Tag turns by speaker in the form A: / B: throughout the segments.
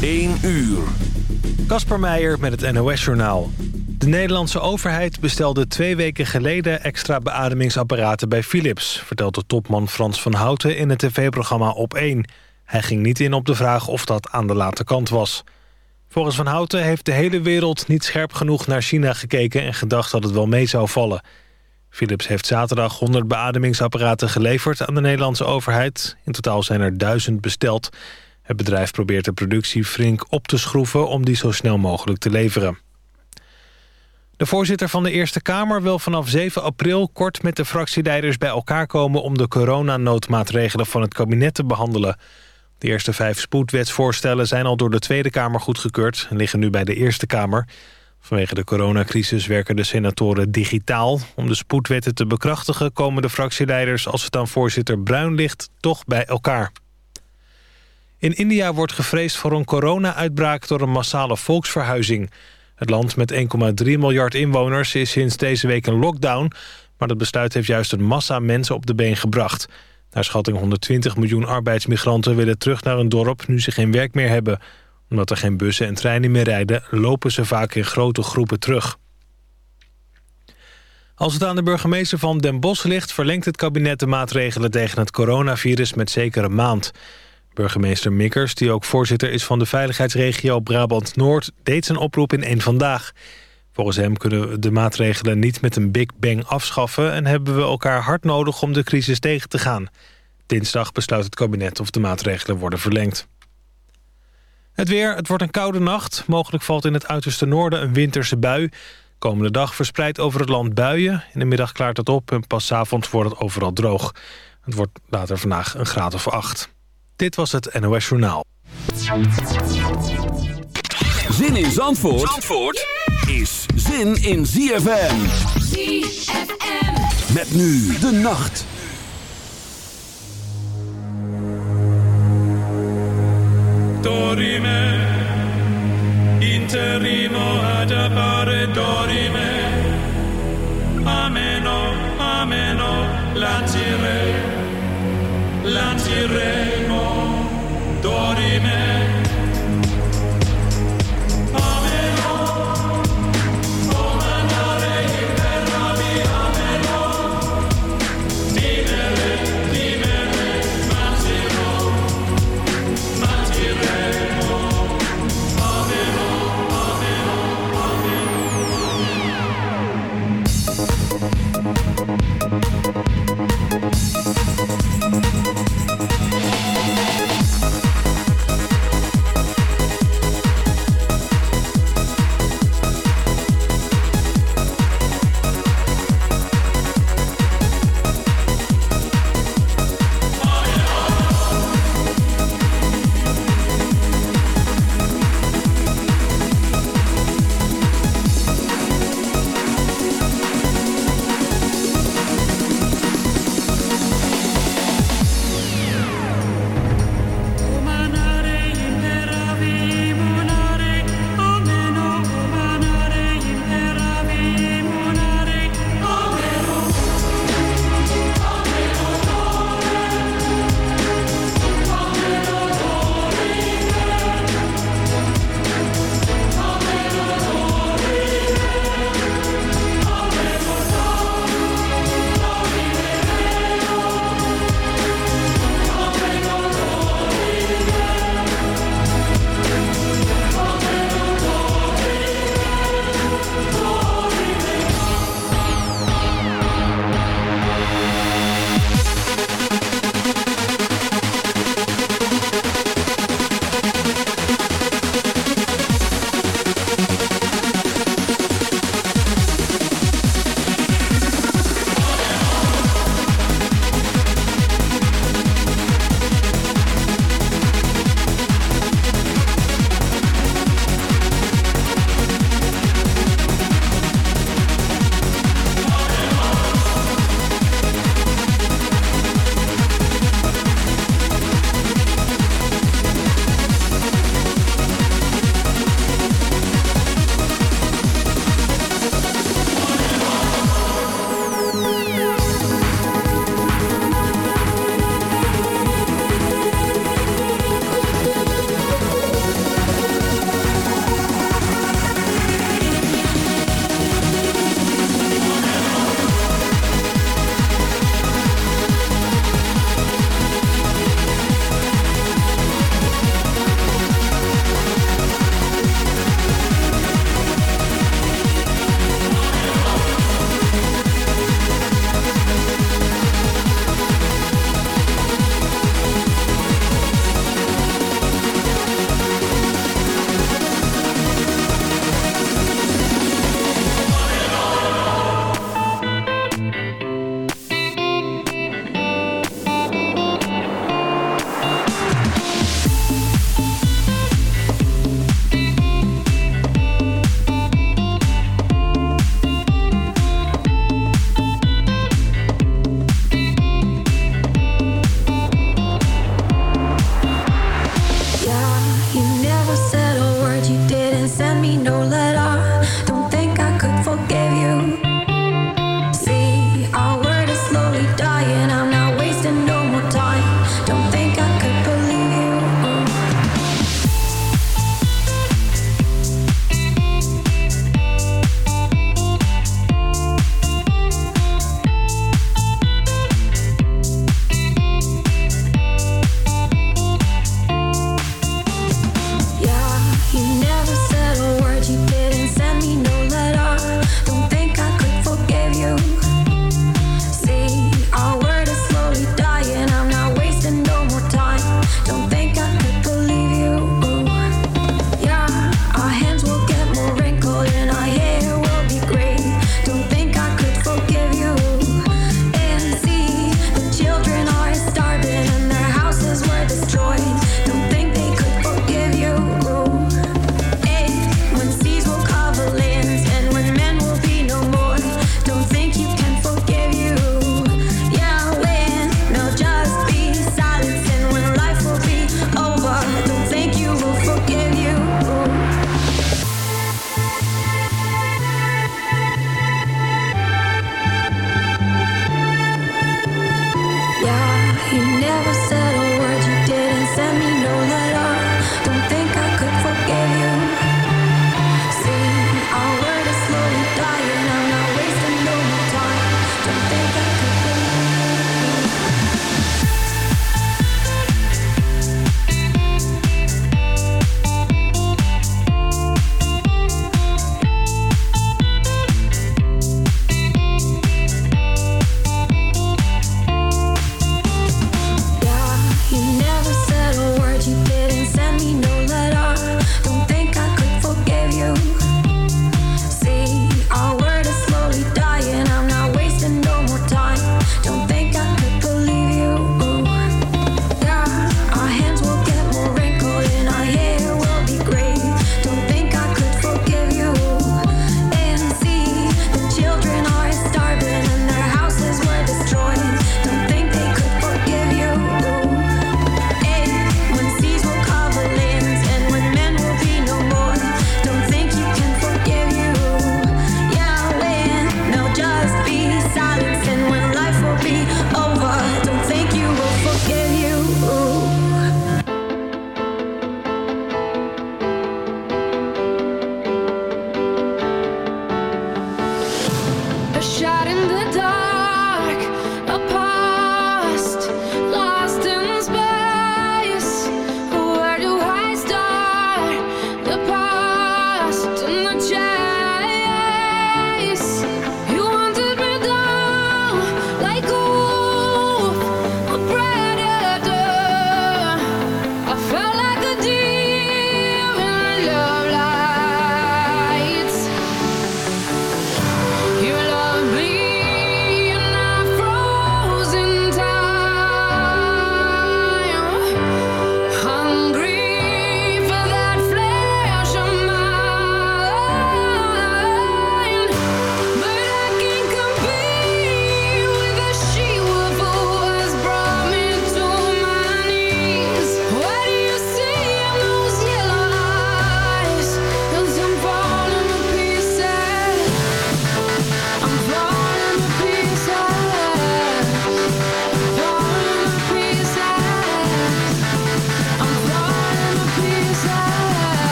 A: 1 uur.
B: Kasper Meijer met het NOS-journaal. De Nederlandse overheid bestelde twee weken geleden extra beademingsapparaten bij Philips... vertelt de topman Frans van Houten in het tv-programma Op1. Hij ging niet in op de vraag of dat aan de late kant was. Volgens Van Houten heeft de hele wereld niet scherp genoeg naar China gekeken... en gedacht dat het wel mee zou vallen. Philips heeft zaterdag 100 beademingsapparaten geleverd aan de Nederlandse overheid. In totaal zijn er duizend besteld... Het bedrijf probeert de productie flink op te schroeven om die zo snel mogelijk te leveren. De voorzitter van de Eerste Kamer wil vanaf 7 april kort met de fractieleiders bij elkaar komen om de coronanoodmaatregelen van het kabinet te behandelen. De eerste vijf spoedwetsvoorstellen zijn al door de Tweede Kamer goedgekeurd en liggen nu bij de Eerste Kamer. Vanwege de coronacrisis werken de senatoren digitaal. Om de spoedwetten te bekrachtigen komen de fractieleiders als het aan voorzitter Bruin ligt toch bij elkaar. In India wordt gevreesd voor een corona-uitbraak door een massale volksverhuizing. Het land met 1,3 miljard inwoners is sinds deze week een lockdown... maar dat besluit heeft juist een massa mensen op de been gebracht. Naar schatting 120 miljoen arbeidsmigranten willen terug naar een dorp... nu ze geen werk meer hebben. Omdat er geen bussen en treinen meer rijden... lopen ze vaak in grote groepen terug. Als het aan de burgemeester van Den Bosch ligt... verlengt het kabinet de maatregelen tegen het coronavirus met zeker een maand... Burgemeester Mikkers, die ook voorzitter is van de veiligheidsregio Brabant-Noord... deed zijn oproep in één vandaag. Volgens hem kunnen we de maatregelen niet met een big bang afschaffen... en hebben we elkaar hard nodig om de crisis tegen te gaan. Dinsdag besluit het kabinet of de maatregelen worden verlengd. Het weer, het wordt een koude nacht. Mogelijk valt in het uiterste noorden een winterse bui. Komende dag verspreidt over het land buien. In de middag klaart het op en pas avond wordt het overal droog. Het wordt later vandaag een graad of acht. Dit was het NOS Journaal.
A: Zin in Zandvoort, Zandvoort is zin in ZFM.
C: ZFM.
A: Met nu de nacht.
D: Dorime, interimo ad appare dorime. Ameno, ameno, lancire, lanciremo, dorime.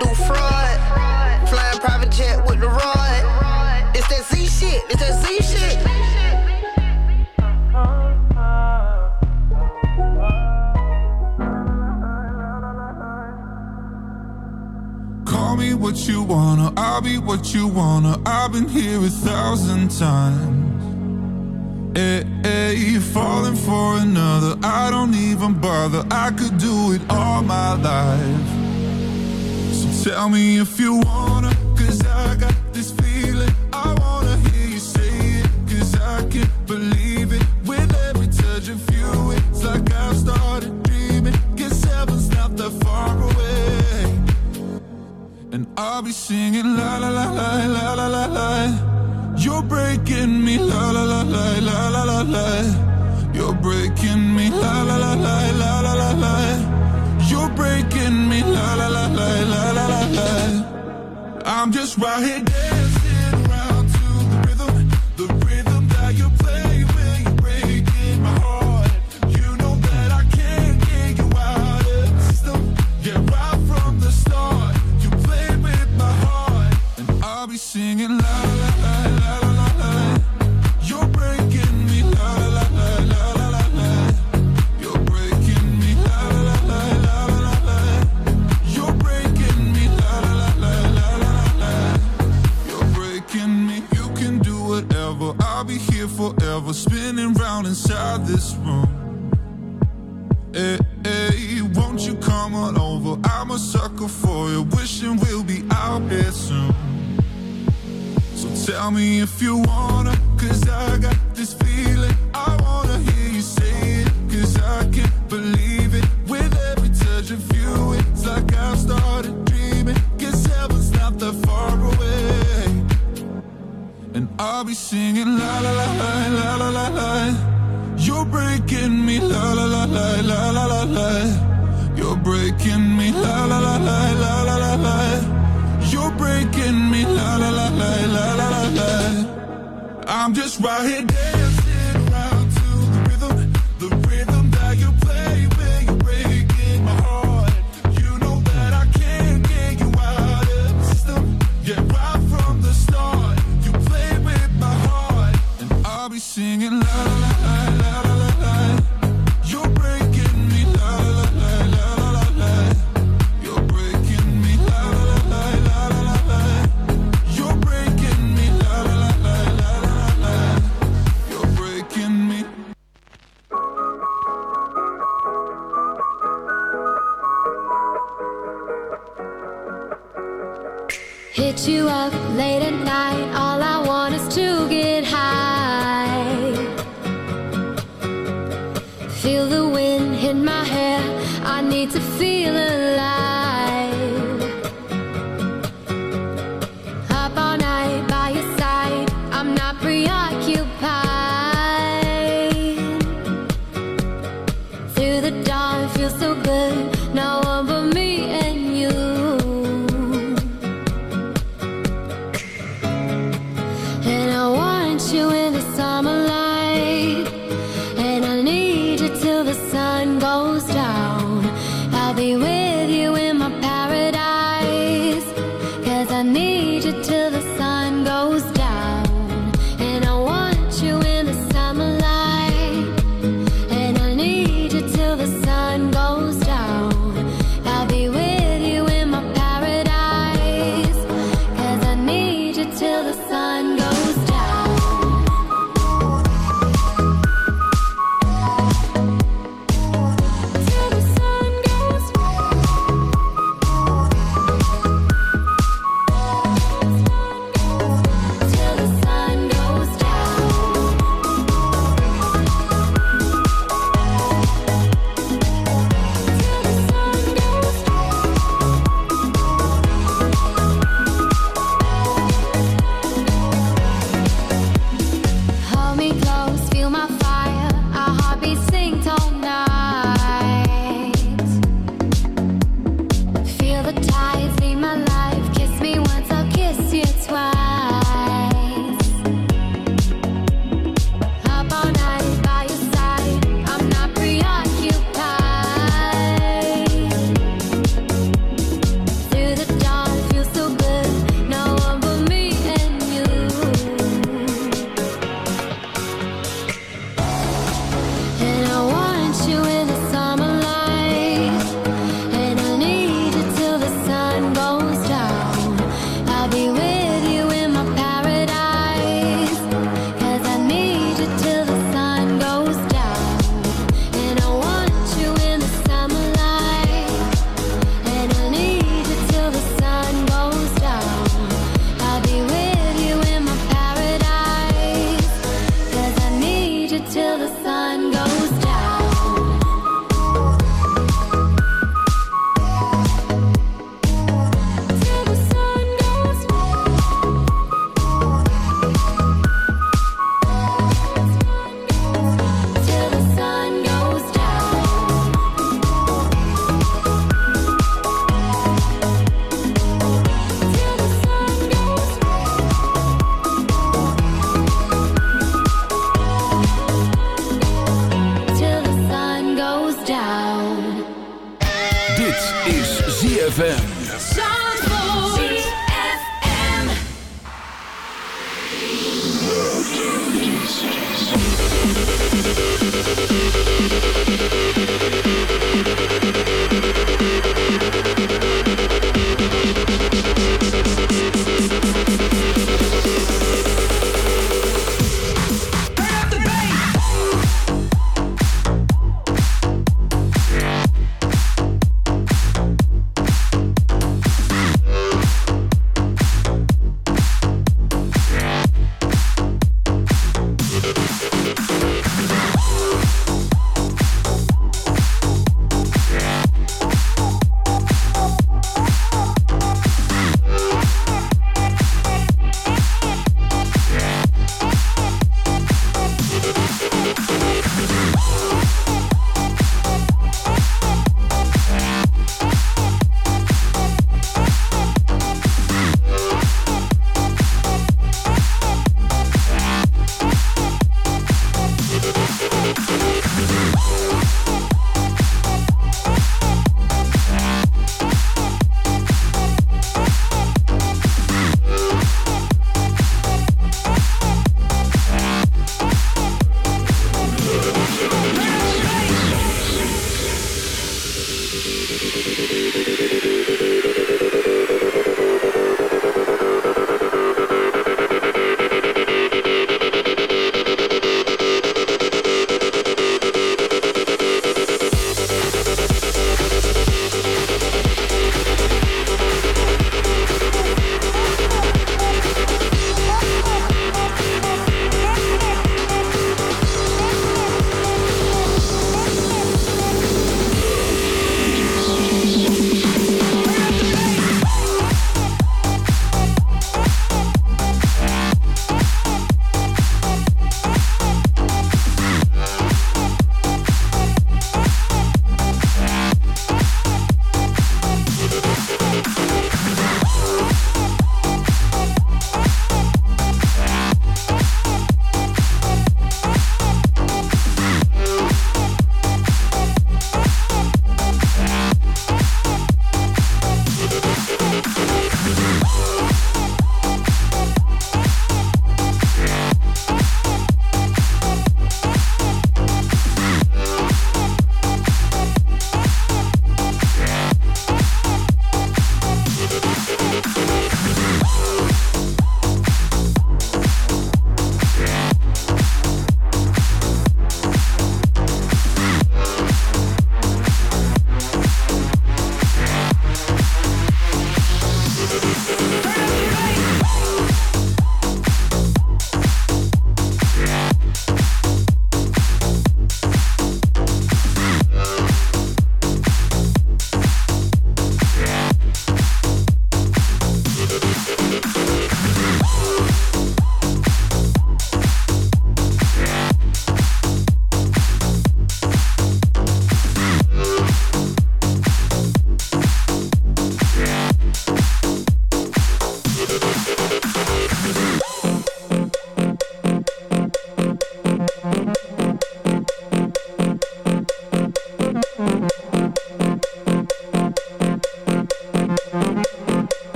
E: Do fraud. Flying private jet with the rod. It's that Z shit. It's that Z shit.
F: Call me what you wanna, I'll be what you wanna. I've been here a thousand times. Eh, hey, hey, you're falling for another. I don't even bother. I could do it all my life. Tell me if you wanna, cause I got this feeling. I wanna hear you say it, cause I can't believe it. With every touch of you, it's like I've started dreaming. Cause heaven's not that far away. And I'll be singing la la la la la la la la. You're breaking me la la la la la la la la. You're breaking me la la la la la la la la breaking me. La la la la la la la. I'm just right here.
G: Hit you up late at night.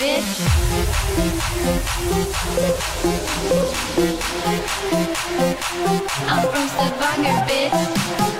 H: Bitch. I'm from Stavanger, bitch.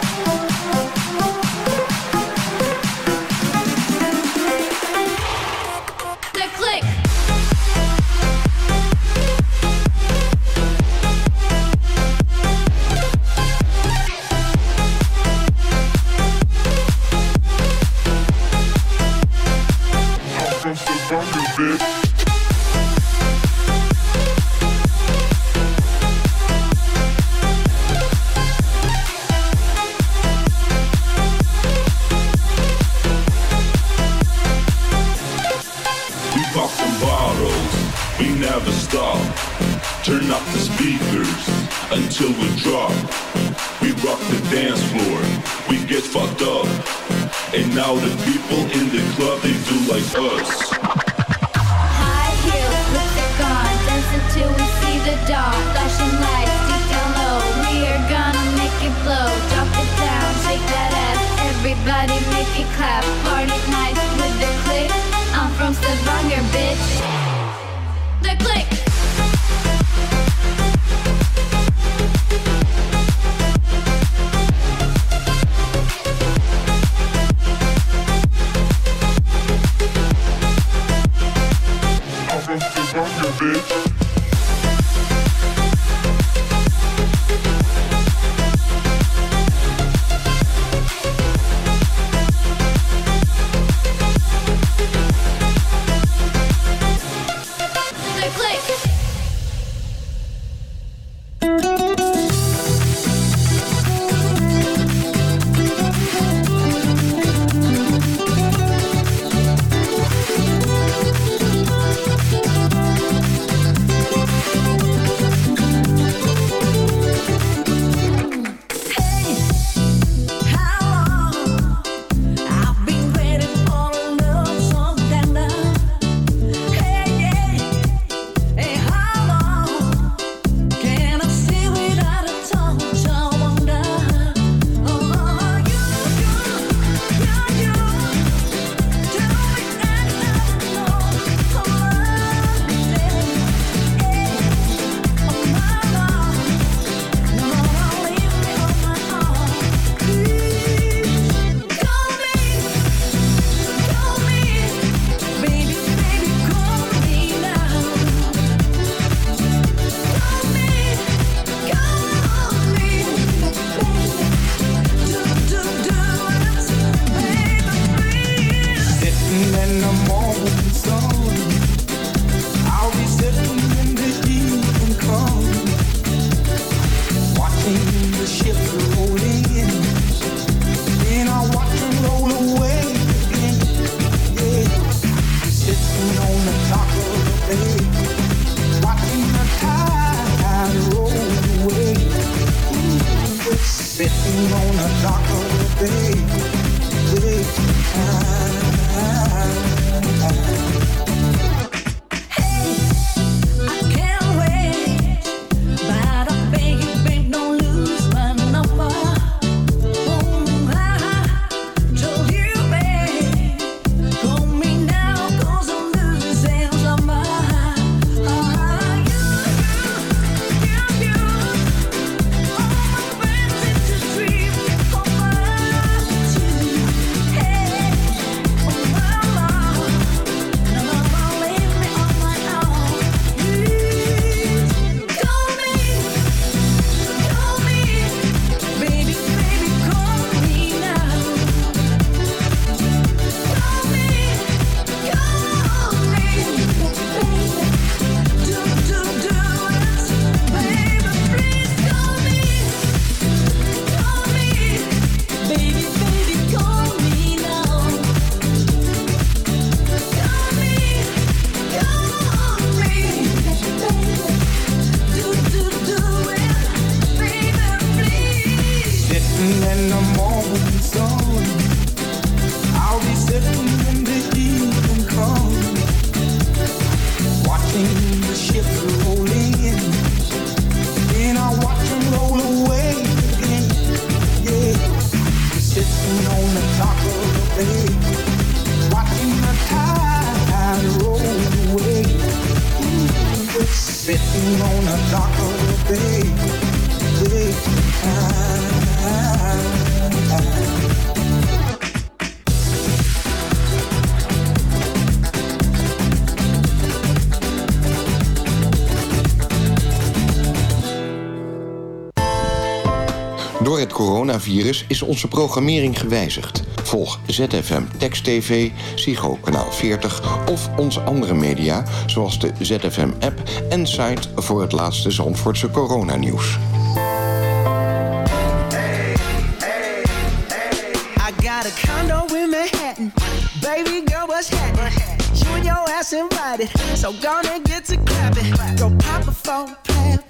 I: Coronavirus is onze programmering gewijzigd. Volg ZFM Text TV, Psycho Kanaal 40 of onze andere media... zoals de ZFM-app en site voor het laatste Zandvoortse coronanieuws.
J: I got a condo in Manhattan. Baby girl, what's happening? You and your ass invited. So gonna get to clapping. Go pop a plan.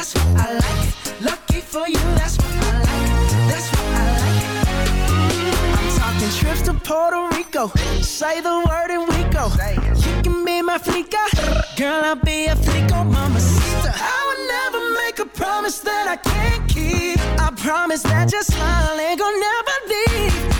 J: That's what I like. Lucky for you, that's what I like. That's what I like. I'm talking trips to Puerto Rico. Say the word and we go. You can be my flica. Girl, I'll be a flico, mamacita. I would never make a promise that I can't keep. I promise that your smile ain't gonna never leave.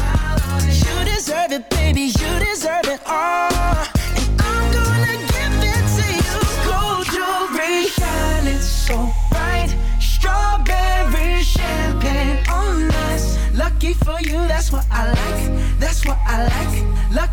J: on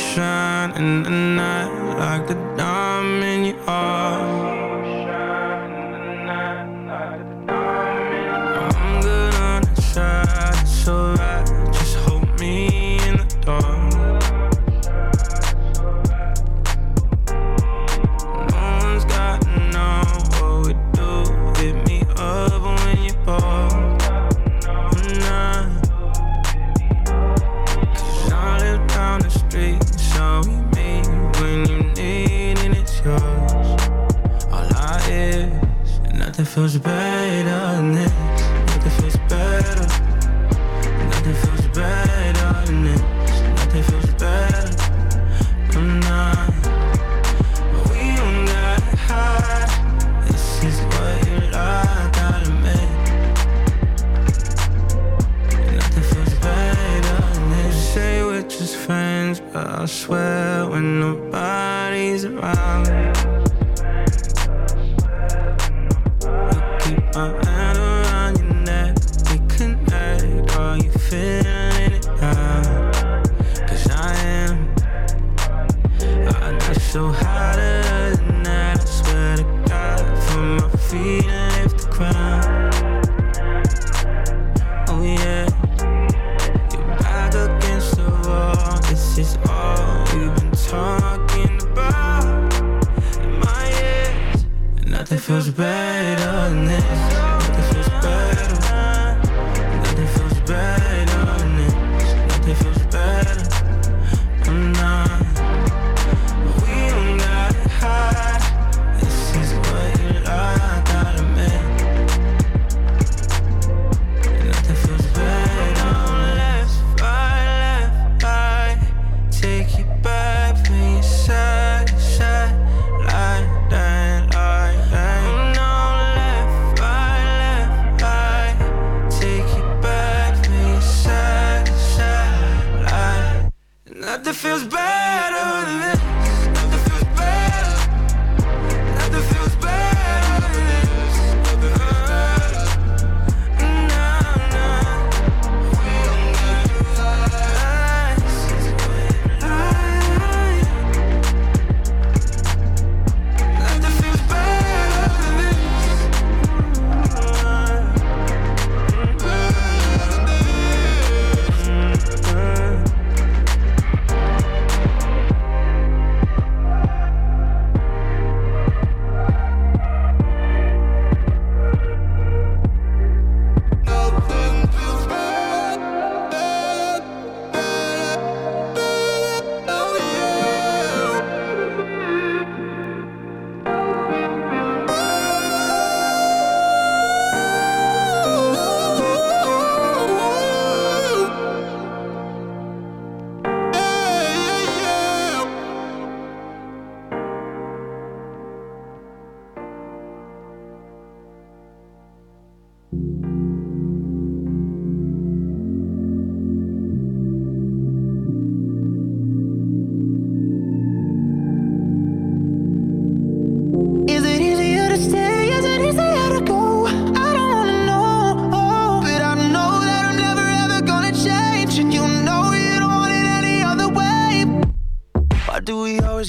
D: shine in the night like a diamond.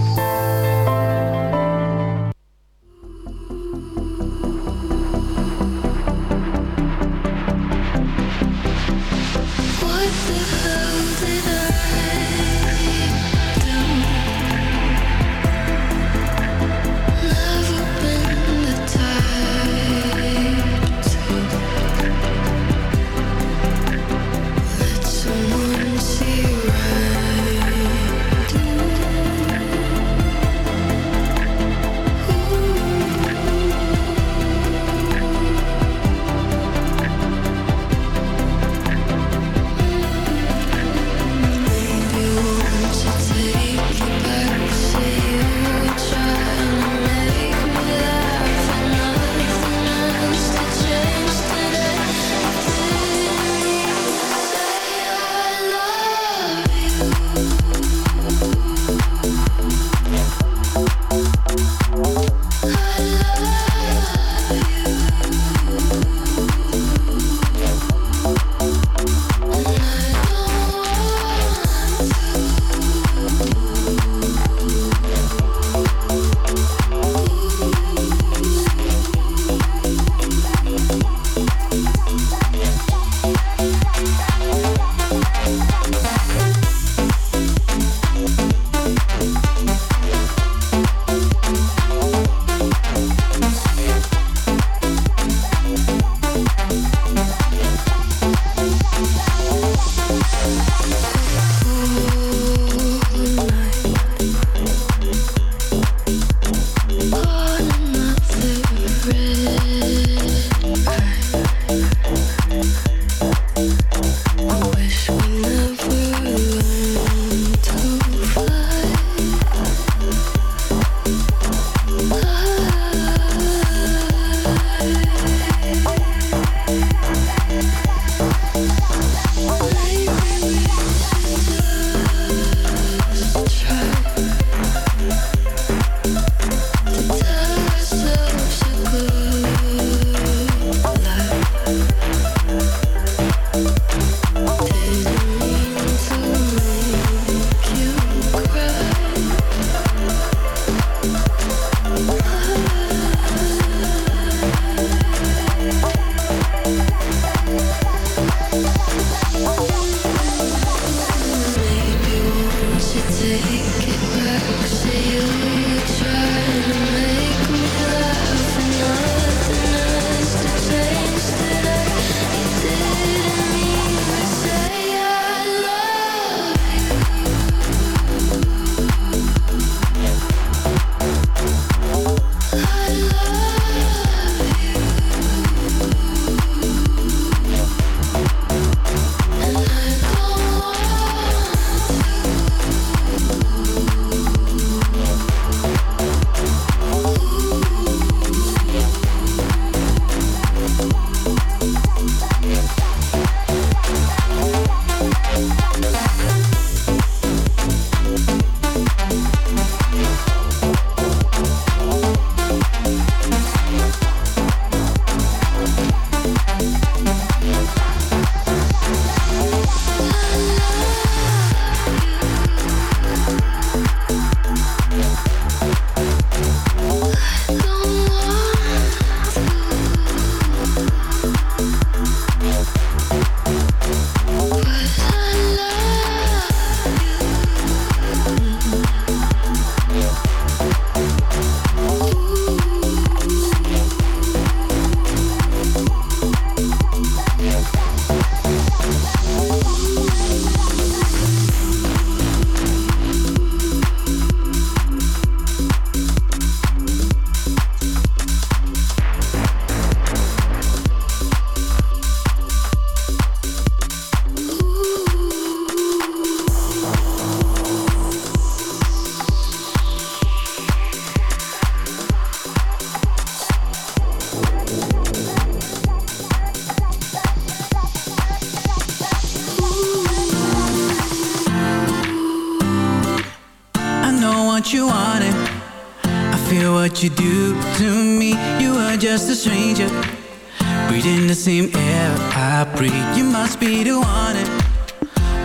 K: You must be the one and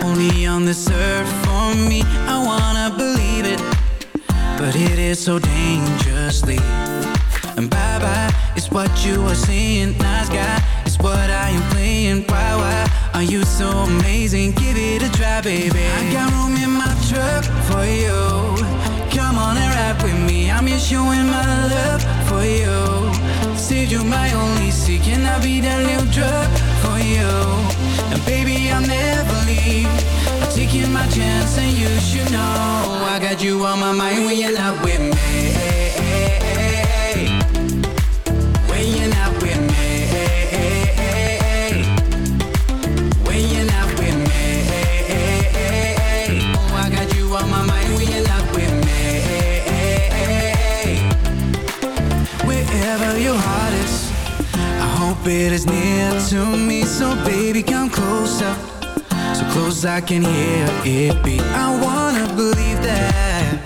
K: only on this earth for me. I wanna believe it, but it is so dangerously. And bye bye, it's what you are seeing. Nice guy, it's what I am playing. Why, why are you so amazing? Give it a try, baby. I got room in my truck for you. Come on and ride with me. I'm just showing my love for you. Said you're my only seat. Can I be that new drug for you? And baby, I'll never leave. I'm taking my chance, and you should know I got you on my mind when you're not with me. I hope it is near to me. So baby, come closer. So close I can hear it beat. I wanna believe that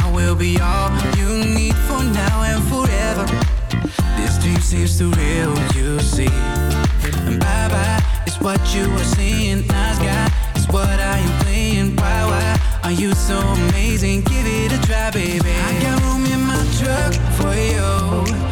K: I will be all you need for now and forever. This dream seems too real, you see. And bye bye, it's what you are seeing. Nice guy, it's what I am playing. Why, why are you so amazing? Give it a try, baby. I got room in my truck for you.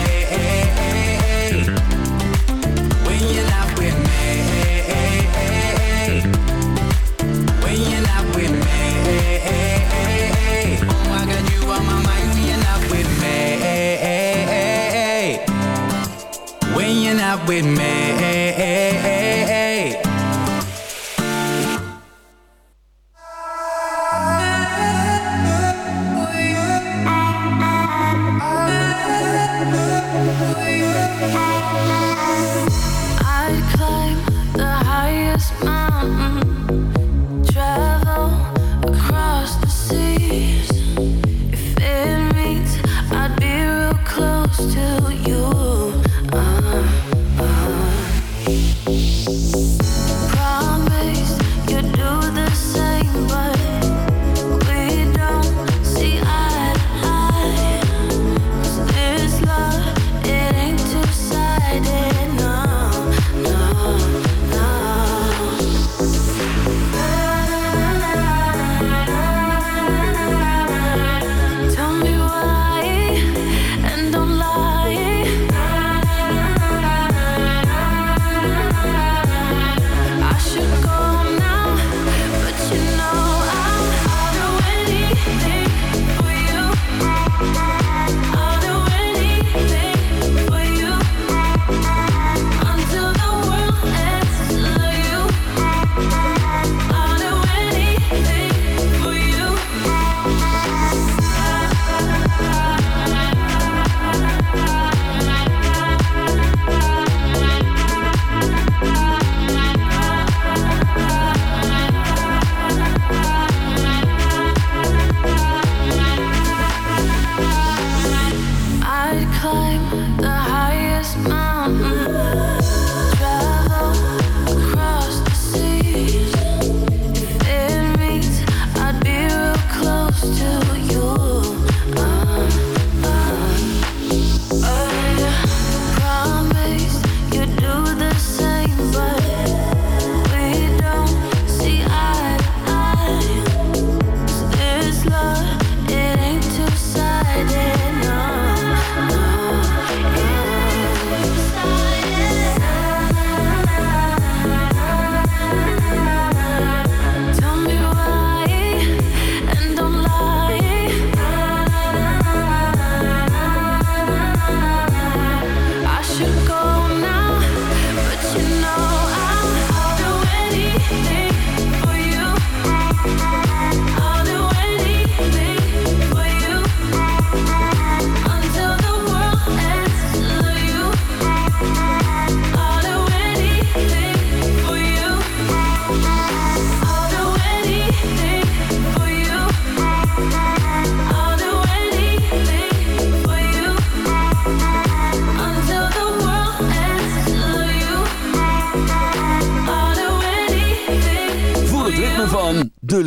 K: With me.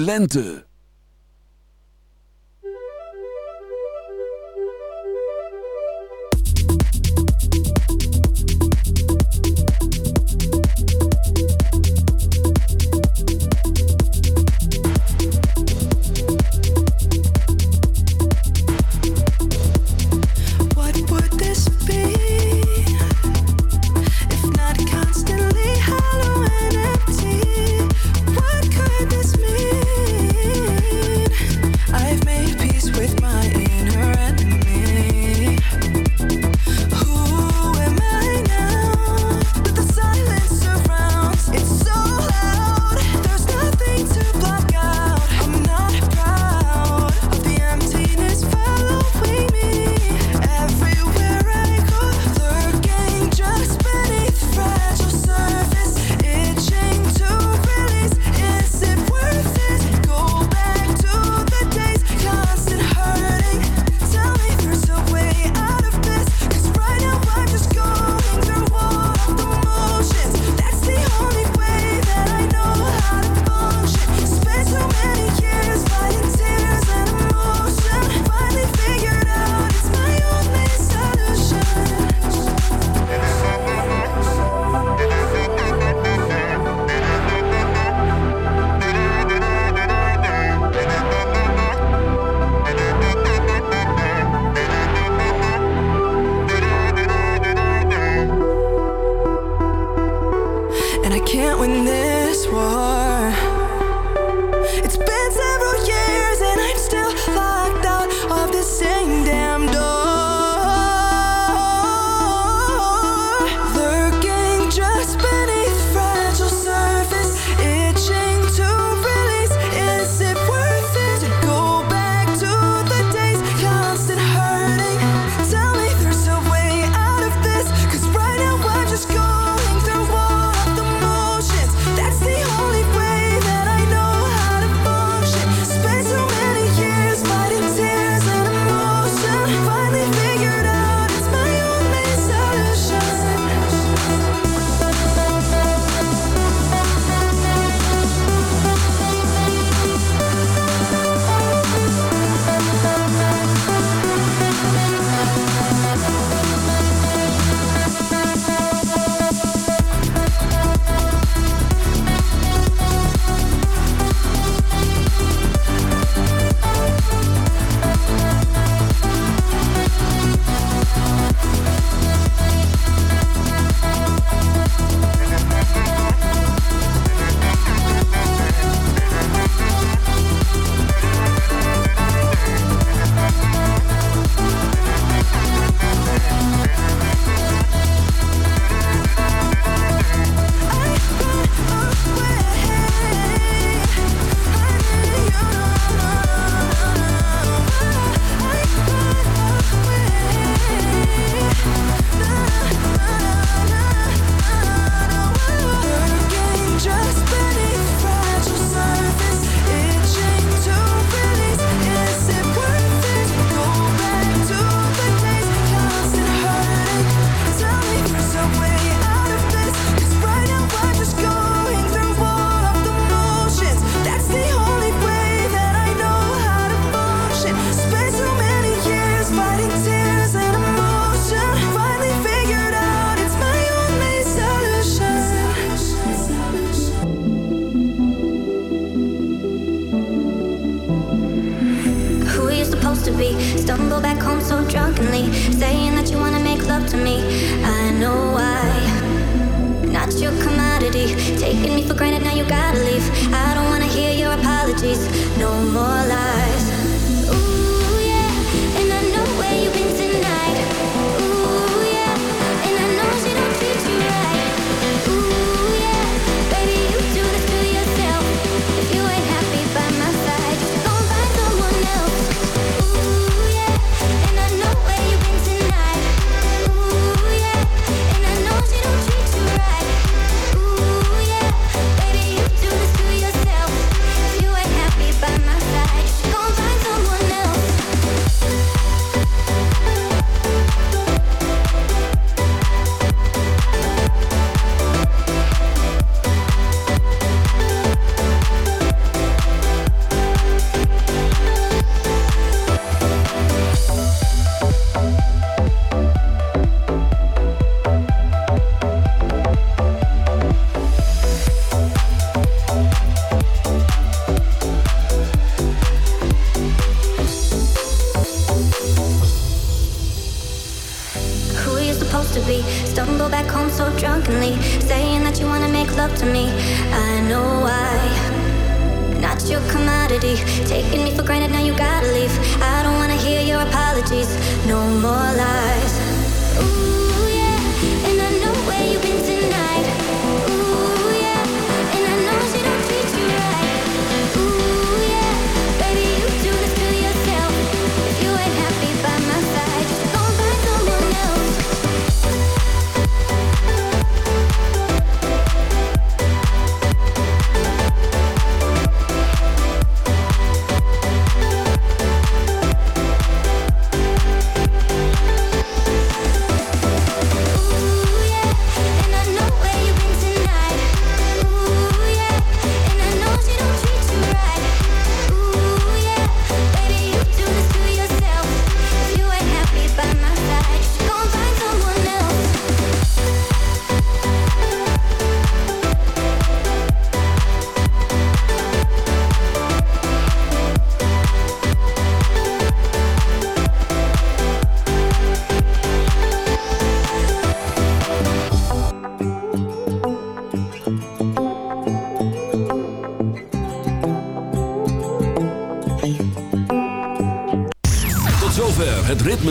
J: Lente.